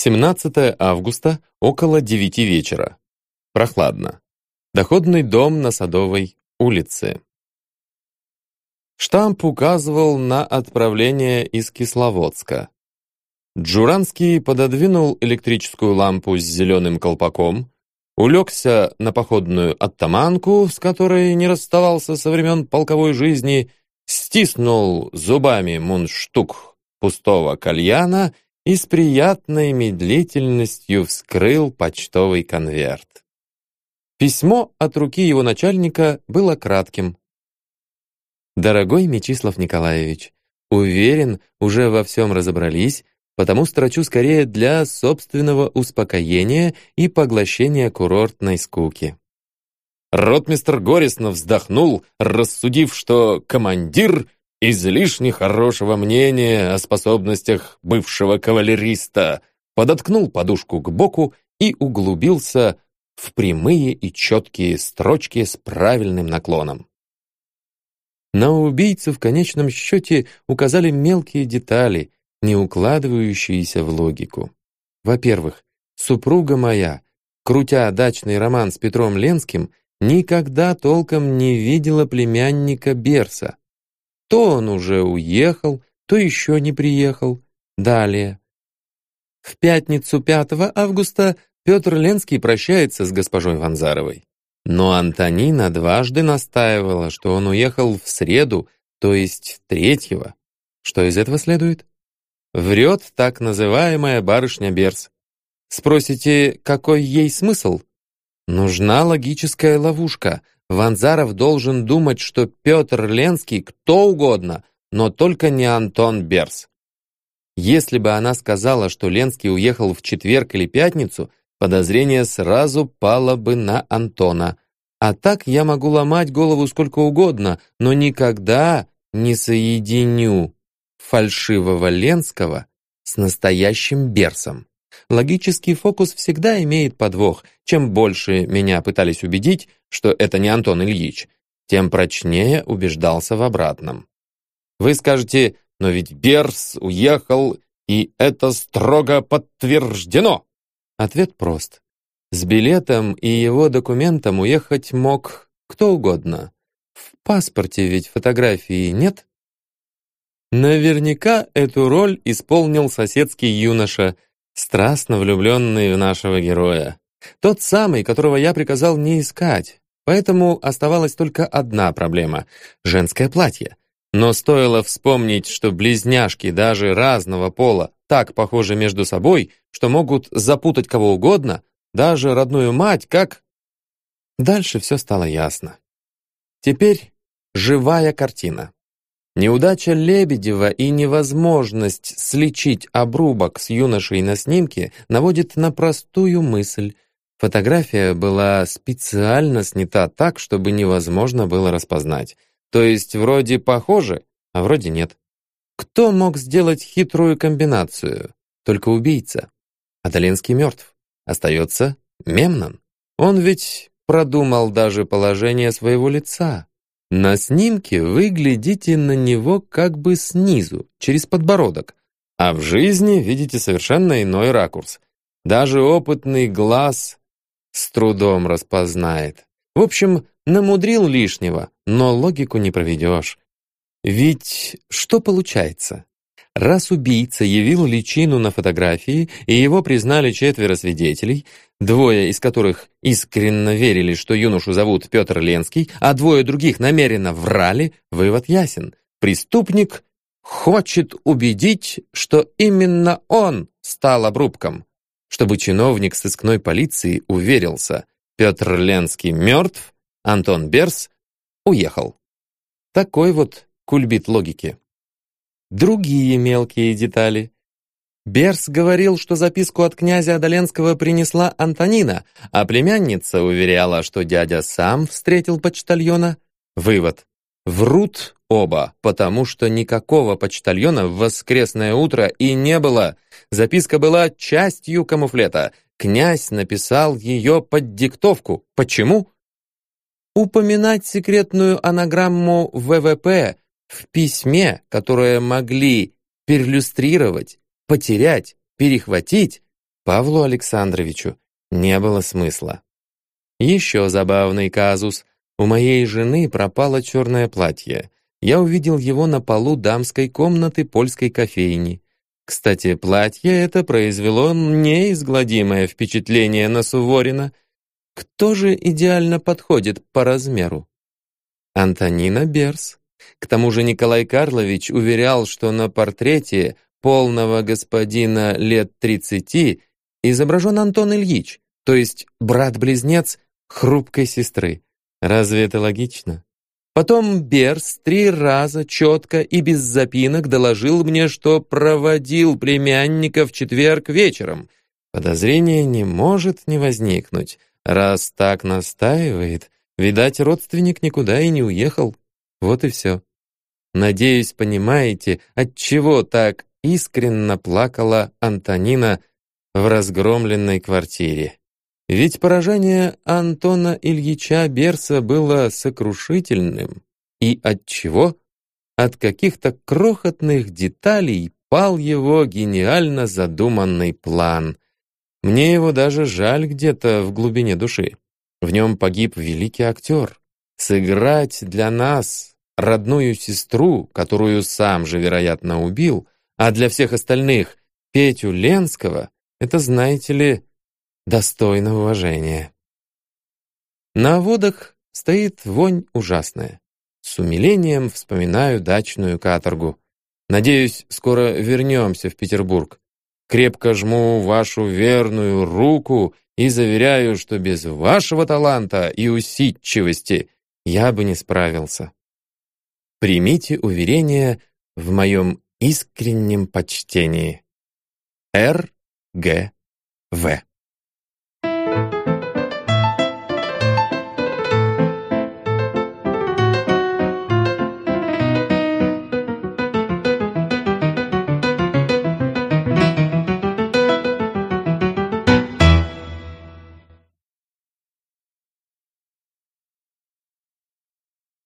17 августа, около 9 вечера. Прохладно. Доходный дом на Садовой улице. Штамп указывал на отправление из Кисловодска. Джуранский пододвинул электрическую лампу с зеленым колпаком, улегся на походную оттаманку, с которой не расставался со времен полковой жизни, стиснул зубами мундштук пустого кальяна и с приятной медлительностью вскрыл почтовый конверт. Письмо от руки его начальника было кратким. «Дорогой Мечислав Николаевич, уверен, уже во всем разобрались, потому строчу скорее для собственного успокоения и поглощения курортной скуки». Ротмистр горестно вздохнул, рассудив, что командир излишне хорошего мнения о способностях бывшего кавалериста, подоткнул подушку к боку и углубился в прямые и четкие строчки с правильным наклоном. На убийцу в конечном счете указали мелкие детали, не укладывающиеся в логику. Во-первых, супруга моя, крутя дачный роман с Петром Ленским, никогда толком не видела племянника Берса. То он уже уехал, то еще не приехал. Далее. В пятницу 5 августа Петр Ленский прощается с госпожой Ванзаровой. Но Антонина дважды настаивала, что он уехал в среду, то есть третьего. Что из этого следует? Врет так называемая барышня Берс. Спросите, какой ей смысл? Нужна логическая ловушка. Ванзаров должен думать, что Петр Ленский кто угодно, но только не Антон Берс. Если бы она сказала, что Ленский уехал в четверг или пятницу, подозрение сразу пало бы на Антона. А так я могу ломать голову сколько угодно, но никогда не соединю фальшивого Ленского с настоящим Берсом. Логический фокус всегда имеет подвох. Чем больше меня пытались убедить, что это не Антон Ильич, тем прочнее убеждался в обратном. Вы скажете, но ведь Берс уехал, и это строго подтверждено. Ответ прост. С билетом и его документом уехать мог кто угодно. В паспорте ведь фотографии нет. Наверняка эту роль исполнил соседский юноша – страстно влюбленный в нашего героя. Тот самый, которого я приказал не искать. Поэтому оставалась только одна проблема — женское платье. Но стоило вспомнить, что близняшки даже разного пола так похожи между собой, что могут запутать кого угодно, даже родную мать, как... Дальше все стало ясно. Теперь живая картина. Неудача Лебедева и невозможность сличить обрубок с юношей на снимке наводит на простую мысль. Фотография была специально снята так, чтобы невозможно было распознать. То есть вроде похоже, а вроде нет. Кто мог сделать хитрую комбинацию? Только убийца. Адалинский мертв. Остается Мемнон. Он ведь продумал даже положение своего лица. На снимке вы глядите на него как бы снизу, через подбородок, а в жизни видите совершенно иной ракурс. Даже опытный глаз с трудом распознает. В общем, намудрил лишнего, но логику не проведешь. Ведь что получается? Раз убийца явил личину на фотографии, и его признали четверо свидетелей, двое из которых искренне верили, что юношу зовут Петр Ленский, а двое других намеренно врали, вывод ясен. Преступник хочет убедить, что именно он стал обрубком, чтобы чиновник сыскной полиции уверился, Петр Ленский мертв, Антон Берс уехал. Такой вот кульбит логики другие мелкие детали. Берс говорил, что записку от князя Адаленского принесла Антонина, а племянница уверяла, что дядя сам встретил почтальона. Вывод. Врут оба, потому что никакого почтальона в воскресное утро и не было. Записка была частью камуфлета. Князь написал ее под диктовку. Почему? Упоминать секретную анаграмму ВВП в письме, которое могли перлюстрировать, потерять, перехватить, Павлу Александровичу не было смысла. Еще забавный казус. У моей жены пропало черное платье. Я увидел его на полу дамской комнаты польской кофейни. Кстати, платье это произвело неизгладимое впечатление на Суворина. Кто же идеально подходит по размеру? Антонина Берс. К тому же Николай Карлович уверял, что на портрете полного господина лет тридцати изображен Антон Ильич, то есть брат-близнец хрупкой сестры. Разве это логично? Потом Берс три раза четко и без запинок доложил мне, что проводил племянника в четверг вечером. Подозрения не может не возникнуть. Раз так настаивает, видать, родственник никуда и не уехал. Вот и все. Надеюсь, понимаете, отчего так искренно плакала Антонина в разгромленной квартире. Ведь поражение Антона Ильича Берса было сокрушительным. И от чего? От каких-то крохотных деталей пал его гениально задуманный план. Мне его даже жаль где-то в глубине души. В нем погиб великий актер. Сыграть для нас родную сестру, которую сам же, вероятно, убил, а для всех остальных Петю Ленского, это, знаете ли, достойно уважения. На водах стоит вонь ужасная. С умилением вспоминаю дачную каторгу. Надеюсь, скоро вернемся в Петербург. Крепко жму вашу верную руку и заверяю, что без вашего таланта и усидчивости я бы не справился. Примите уверение в моем искреннем почтении. Р. Г. В.